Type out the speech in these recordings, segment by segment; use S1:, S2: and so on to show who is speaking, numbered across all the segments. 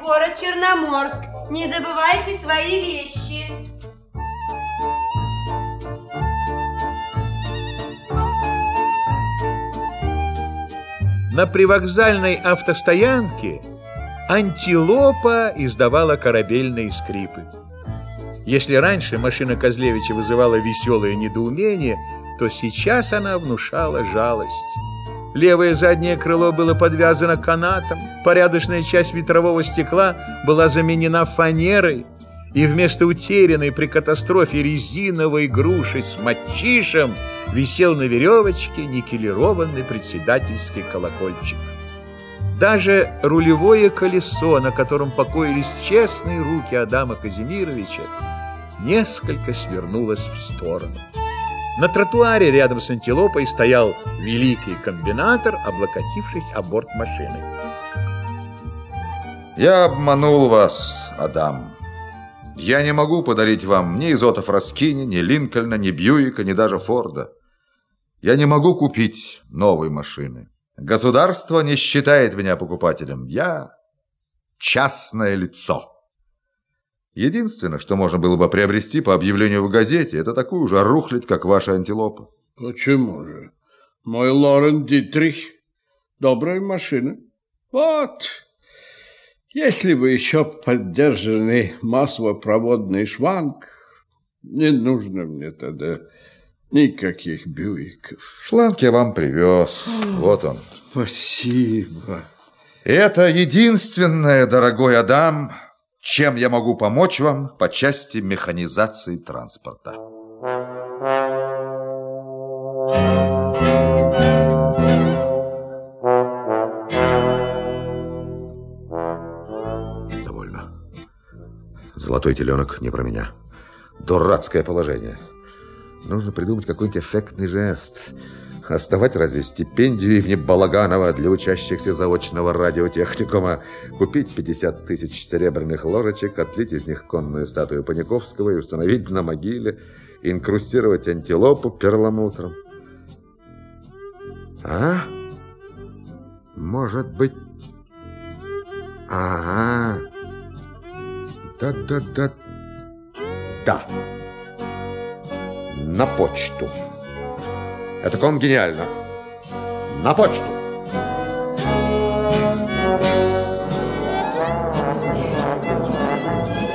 S1: город Черноморск. Не забывайте свои вещи.
S2: На привокзальной автостоянке антилопа издавала корабельные скрипы. Если раньше машина Козлевича вызывала веселое недоумение, то сейчас она внушала жалость. Левое заднее крыло было подвязано канатом, порядочная часть ветрового стекла была заменена фанерой, и вместо утерянной при катастрофе резиновой груши с мочишем висел на веревочке никелированный председательский колокольчик. Даже рулевое колесо, на котором покоились честные руки Адама Казимировича, несколько свернулось в сторону. На тротуаре рядом с антилопой стоял великий комбинатор, облокотившись о борт машины.
S3: Я обманул вас, Адам. Я не могу подарить вам ни Изотов Раскини, ни Линкольна, ни Бьюика, ни даже Форда. Я не могу купить новой машины. Государство не считает меня покупателем. Я частное лицо. Единственное, что можно было бы приобрести по объявлению в газете, это такую же рухлядь, как ваша антилопа.
S4: Почему же? Мой Лорен Дитрих – добрая машина. Вот, если бы еще поддержанный маслопроводный шланг, не нужно мне тогда никаких бюиков.
S3: Шланг я вам привез. Вот он.
S4: Спасибо.
S3: Это единственное, дорогой Адам, чем я могу помочь вам по части механизации транспорта. Довольно. Золотой теленок не про меня. Дурацкое положение. Нужно придумать какой-нибудь эффектный жест. Оставать разве стипендию имени Балаганова для учащихся заочного радиотехникума, купить 50 тысяч серебряных ложечек, отлить из них конную статую Паниковского и установить на могиле, инкрустировать антилопу перламутром. А? Может быть... Ага. Да-да-да. Да. На почту. Это ком гениально. На почту.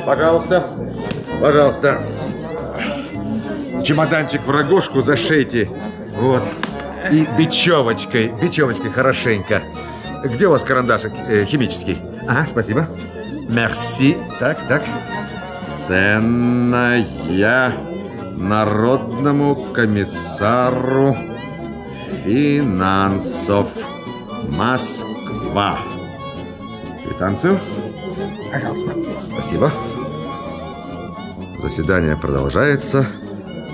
S3: Пожалуйста. Пожалуйста. Чемоданчик в рогожку зашейте. Вот. И бечевочкой. Бечевочкой хорошенько. Где у вас карандашик э, химический? Ага, спасибо. Мерси. Так, так. Ценная Народному комиссару финансов Москва. Квитанцию?
S5: Пожалуйста.
S3: Спасибо. Заседание продолжается.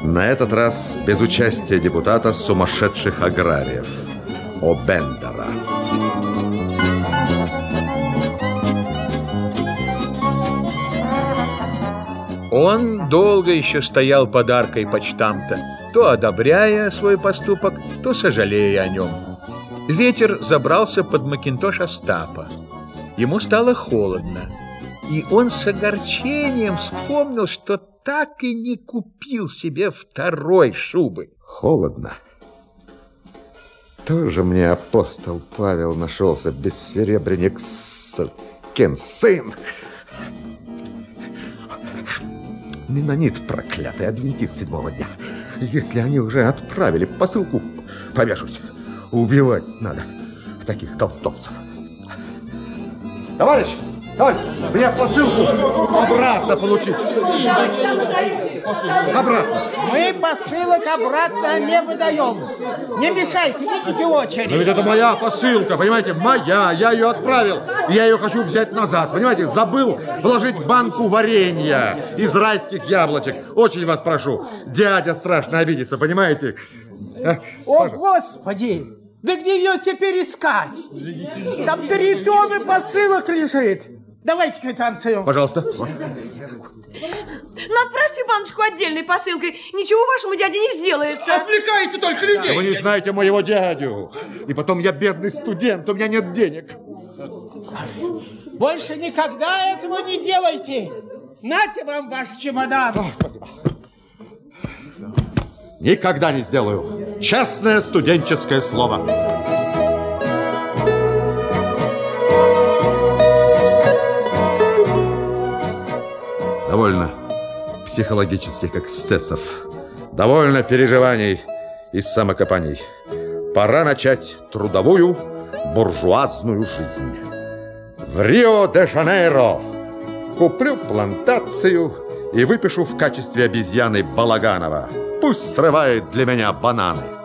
S3: На этот раз без участия депутата сумасшедших аграриев. О'Бендера.
S2: Он долго еще стоял под аркой почтамта, то одобряя свой поступок, то сожалея о нем. Ветер забрался под макинтош Остапа. Ему стало холодно, и он с огорчением вспомнил, что так и не купил себе второй шубы.
S3: Холодно. Тоже мне апостол Павел нашелся, бессеребренник, сукин сын. Менонит проклятый, адвентист седьмого дня. Если они уже отправили посылку, повяжусь. Убивать надо таких толстовцев. Товарищ, товарищ, мне посылку обратно получить. Обратно.
S5: Мы посылок обратно не выдаем. Не мешайте, идите в очередь.
S3: Но ведь это моя посылка, понимаете, моя, я ее отправил. И я ее хочу взять назад, понимаете, забыл вложить банку варенья из райских яблочек. Очень вас прошу, дядя страшно обидится, понимаете? А,
S5: О,
S3: пожалуйста.
S5: Господи! Да где ее теперь искать? Там три тонны посылок лежит. Давайте квитанцию.
S3: Пожалуйста.
S1: Направьте баночку отдельной посылкой. Ничего вашему дяде не сделается.
S6: Отвлекаете только людей.
S3: Вы не знаете моего дядю. И потом я бедный студент, у меня нет денег.
S5: Больше никогда этого не делайте. Нате вам ваш чемодан.
S6: О, спасибо. Никогда не сделаю. Честное студенческое слово.
S3: Довольно психологических эксцессов. Довольно переживаний и самокопаний. Пора начать трудовую буржуазную жизнь. В Рио-де-Жанейро куплю плантацию и выпишу в качестве обезьяны Балаганова. Пусть срывает для меня бананы.